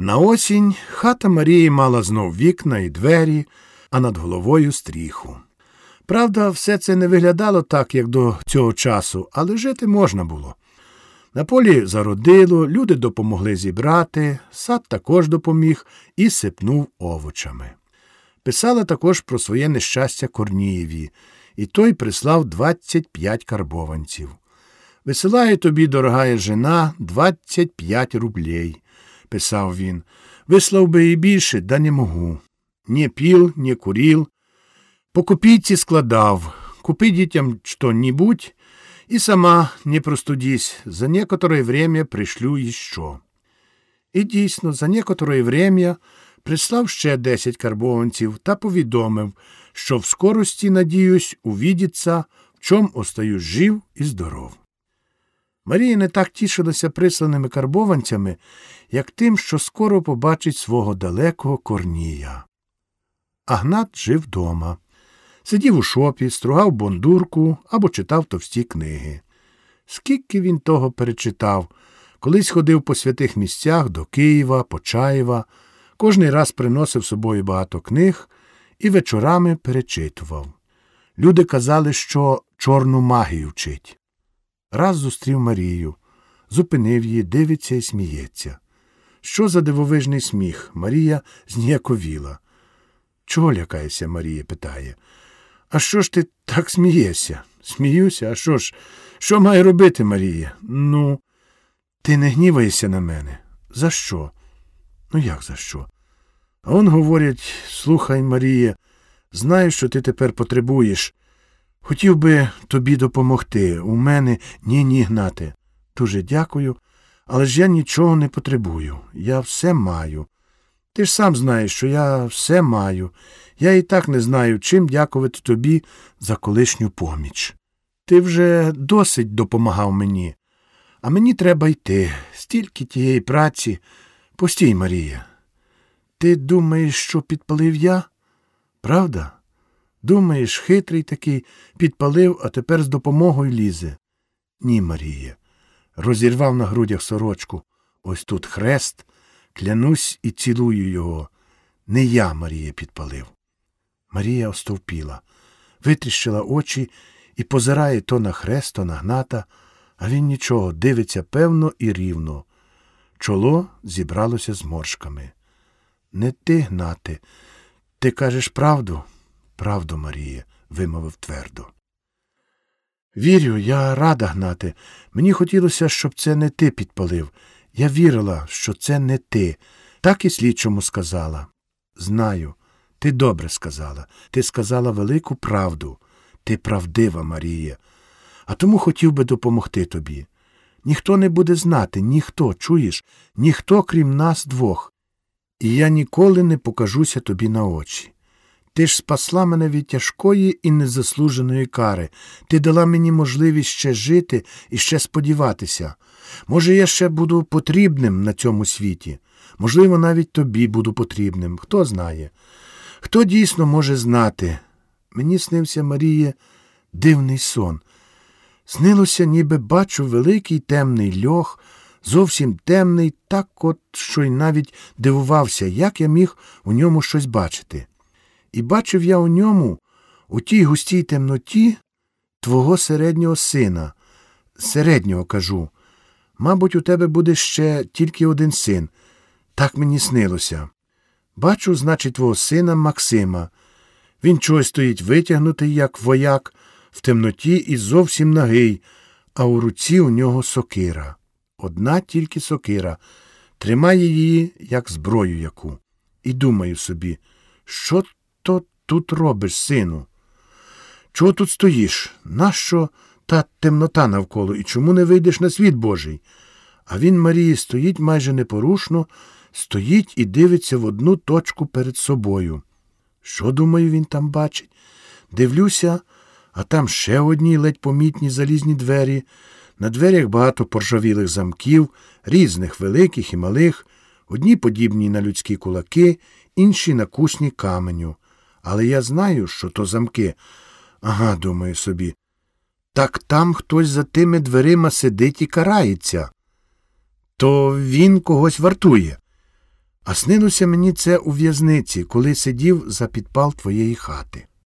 На осінь хата Марії мала знов вікна і двері, а над головою стріху. Правда, все це не виглядало так, як до цього часу, але жити можна було. На полі зародило, люди допомогли зібрати, сад також допоміг і сипнув овочами. Писала також про своє нещастя Корнієві, і той прислав 25 карбованців. Висилає тобі, дорогая жена, 25 рублей, писав він. Вислав би і більше, да не можу. Ні піл, ні куріл. По копійці складав, купи дітям что-нибудь, и сама не простудись, за некоторое время пришлю еще. І дійсно, за некоторое время прислав ще десять карбованців та повідомив, що в скорості, надіюсь, увідіться, в чом остаюсь жив і здоров. Марія не так тішилася присланими карбованцями, як тим, що скоро побачить свого далекого корнія. Агнат жив дома. Сидів у шопі, стругав бондурку або читав товсті книги. Скільки він того перечитав, колись ходив по святих місцях до Києва, Почаєва, кожний раз приносив собою багато книг і вечорами перечитував. Люди казали, що чорну магію вчить. Раз зустрів Марію, зупинив її, дивиться і сміється. Що за дивовижний сміх? Марія зніяковіла. Чого лякаєшся, Марія? питає. А що ж ти так смієшся? Сміюся, а що ж? Що має робити, Марія? Ну, ти не гніваєшся на мене. За що? Ну, як за що? А он говорять слухай, Марія, знаю, що ти тепер потребуєш. Хотів би тобі допомогти. У мене ні ні гнати. Дуже дякую, але ж я нічого не потребую. Я все маю. Ти ж сам знаєш, що я все маю. Я і так не знаю, чим дякувати тобі за колишню поміч. Ти вже досить допомагав мені, а мені треба йти. Стільки тієї праці. Постій, Марія. Ти думаєш, що підпалив я? Правда? Думаєш, хитрий такий підпалив, а тепер з допомогою лізе. Ні, Марія. Розірвав на грудях сорочку. Ось тут хрест, клянусь і цілую його. Не я, Марія, підпалив. Марія остовпіла, витріщила очі і позирає то на хрест, то на гната, а він нічого, дивиться певно і рівно. Чоло зібралося з моршками. Не ти, гнати, ти кажеш правду? Правду, Марія, вимовив твердо. Вірю, я рада гнати. Мені хотілося, щоб це не ти підпалив. Я вірила, що це не ти. Так і слідчому сказала. Знаю, ти добре сказала. Ти сказала велику правду. Ти правдива, Марія. А тому хотів би допомогти тобі. Ніхто не буде знати, ніхто, чуєш, ніхто, крім нас двох. І я ніколи не покажуся тобі на очі. Ти ж спасла мене від тяжкої і незаслуженої кари. Ти дала мені можливість ще жити і ще сподіватися. Може, я ще буду потрібним на цьому світі. Можливо, навіть тобі буду потрібним. Хто знає? Хто дійсно може знати? Мені снився Маріє дивний сон. Снилося, ніби бачу великий темний льох, зовсім темний, так от, що й навіть дивувався, як я міг у ньому щось бачити. І бачив я у ньому, у тій густій темноті, твого середнього сина, середнього кажу. Мабуть, у тебе буде ще тільки один син. Так мені снилося. Бачу, значить, твого сина Максима. Він чогось стоїть витягнутий, як вояк, в темноті і зовсім нагий, а у руці у нього сокира. Одна тільки сокира, тримає її, як зброю яку. І думаю собі, що то тут робиш, сину? Чого тут стоїш? Нащо та темнота навколо і чому не вийдеш на світ Божий? А він, Марії, стоїть майже непорушно, стоїть і дивиться в одну точку перед собою. Що, думаю, він там бачить? Дивлюся, а там ще одні ледь помітні залізні двері. На дверях багато поржавілих замків, різних великих і малих, одні подібні на людські кулаки, інші на кусні каменю. Але я знаю, що то замки. Ага, думаю собі. Так там хтось за тими дверима сидить і карається. То він когось вартує. А снилося мені це у в'язниці, коли сидів за підпал твоєї хати.